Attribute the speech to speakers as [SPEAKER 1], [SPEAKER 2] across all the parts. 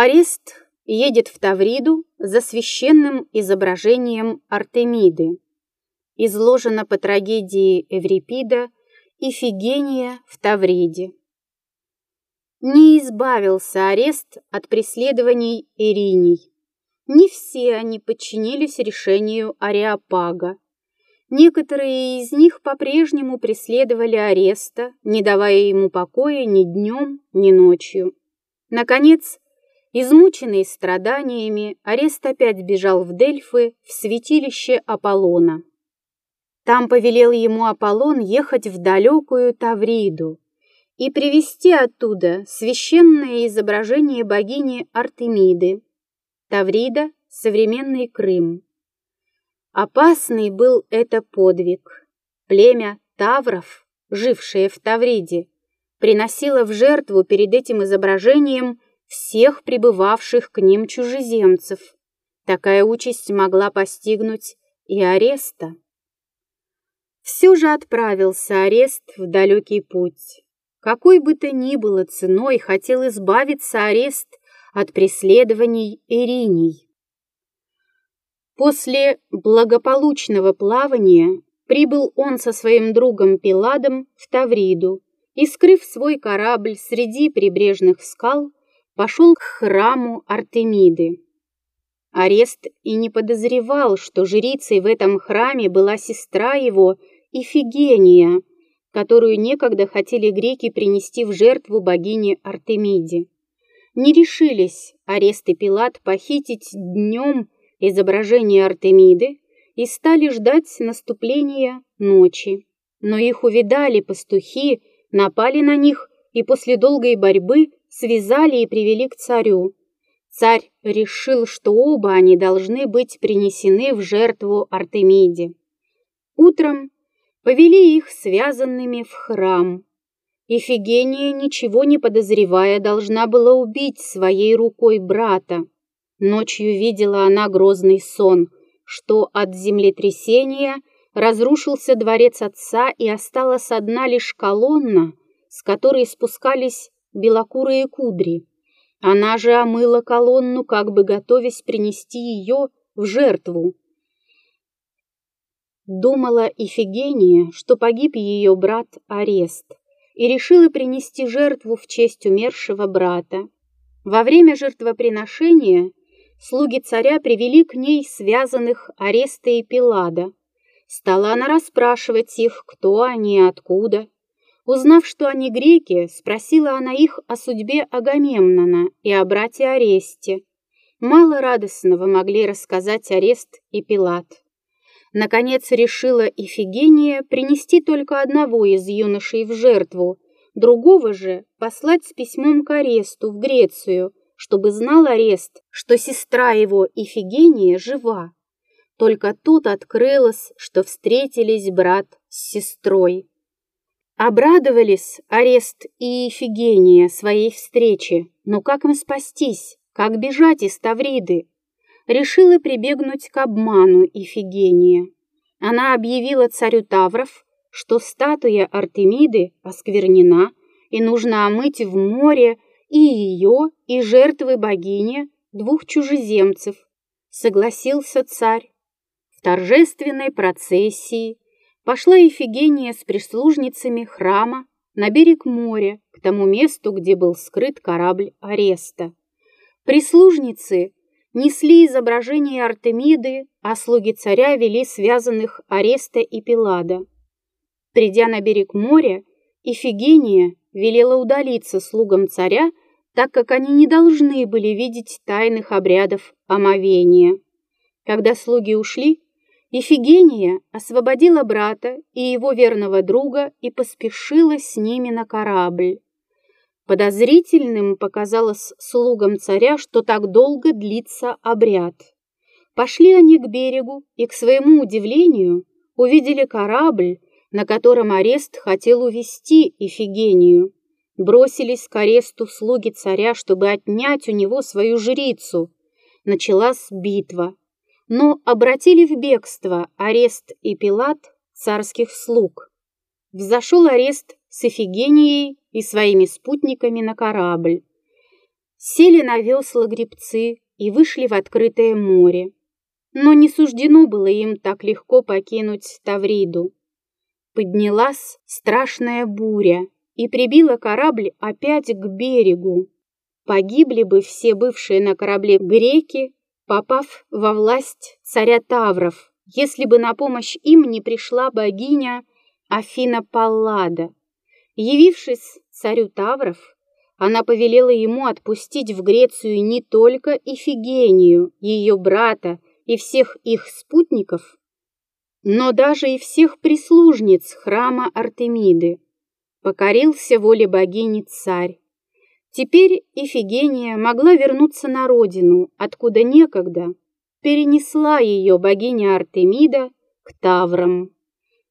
[SPEAKER 1] Арест едет в Тавриду за священным изображением Артемиды. Изложено по трагедии Эврипида «Ифигения в Тавриде». Не избавился арест от преследований Ириней. Не все они подчинились решению Ариапага. Некоторые из них по-прежнему преследовали ареста, не давая ему покоя ни днем, ни ночью. Наконец, измученный страданиями, арест опять бежал в Дельфы, в святилище Аполлона. Там повелел ему Аполлон ехать в далекую Тавриду и привезти оттуда священное изображение богини Артемиды. Таврида — современный Крым. Опасный был это подвиг. Племя Тавров, жившее в Тавриде, приносило в жертву перед этим изображением всех прибывавших к ним чужеземцев. Такая участь могла постигнуть и ареста. Все же отправился арест в далекий путь. Какой бы то ни было ценой хотел избавиться арест от преследований Ириней. После благополучного плавания прибыл он со своим другом Пиладом в Тавриду и, скрыв свой корабль среди прибрежных скал, пошел к храму Артемиды. Арест и не подозревал, что жрицей в этом храме была сестра его Ифигения, которую некогда хотели греки принести в жертву богине Артемиде. Не решились Арест и Пилат похитить днем изображение Артемиды и стали ждать наступления ночи. Но их увидали пастухи, напали на них и после долгой борьбы связали и привели к царю. Царь решил, что оба они должны быть принесены в жертву Артемиде. Утром повели их связанными в храм. Ифигения, ничего не подозревая, должна была убить своей рукой брата. Ночью видела она грозный сон, что от землетрясения разрушился дворец отца и осталась одна лишь колонна, с которой спускались белокурые кудри. Она же омыла колонну, как бы готовясь принести ее в жертву. Думала Ифигения, что погиб ее брат Арест, и решила принести жертву в честь умершего брата. Во время жертвоприношения слуги царя привели к ней связанных Ареста и Пилада. Стала она расспрашивать их, кто они и откуда. Узнав, что они греки, спросила она их о судьбе Агамемнона и о брате Аресте. Мало радостного могли рассказать Арест и Пилат. Наконец решила Ифигения принести только одного из юношей в жертву, другого же послать с письмом к Аресту в Грецию, чтобы знал Арест, что сестра его Ифигения жива. Только тут открылось, что встретились брат с сестрой. Обрадовались Арест и Ифигения своей встрече, но как им спастись, как бежать из Тавриды? Решила прибегнуть к обману Ифигения. Она объявила царю Тавров, что статуя Артемиды осквернена и нужно омыть в море и ее, и жертвы богини, двух чужеземцев, согласился царь. В торжественной процессии пошла Ефигения с прислужницами храма на берег моря, к тому месту, где был скрыт корабль Ареста. Прислужницы несли изображение Артемиды, а слуги царя вели связанных Ареста и Пилада. Придя на берег моря, Ифигения велела удалиться слугам царя, так как они не должны были видеть тайных обрядов омовения. Когда слуги ушли, Ифигения освободила брата и его верного друга и поспешила с ними на корабль. Подозрительным показалось слугам царя, что так долго длится обряд. Пошли они к берегу и, к своему удивлению, увидели корабль, на котором арест хотел увести Ифигению. Бросились к аресту слуги царя, чтобы отнять у него свою жрицу. Началась битва. Но обратили в бегство арест и Пилат царских слуг. Взошел арест с Ифигенией и своими спутниками на корабль. Сели на весла гребцы и вышли в открытое море. Но не суждено было им так легко покинуть Тавриду. Поднялась страшная буря и прибила корабль опять к берегу. Погибли бы все бывшие на корабле греки, попав во власть царя Тавров, если бы на помощь им не пришла богиня Афина Паллада. Явившись царю Тавров, она повелела ему отпустить в Грецию не только Ифигению, ее брата и всех их спутников, но даже и всех прислужниц храма Артемиды. Покорился воле богини царь. Теперь Ифигения могла вернуться на родину, откуда некогда перенесла ее богиня Артемида к Таврам.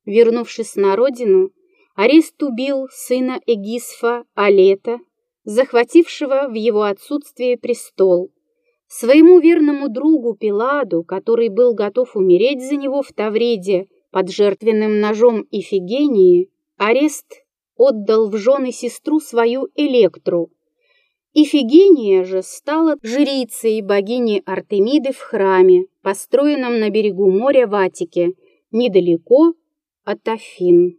[SPEAKER 1] Вернувшись на родину, Арест убил сына Эгисфа Алета захватившего в его отсутствие престол. Своему верному другу Пиладу, который был готов умереть за него в Тавриде под жертвенным ножом Ифигении, арест отдал в жены сестру свою Электру. Ифигения же стала жрицей богини Артемиды в храме, построенном на берегу моря в Атике, недалеко от Афин.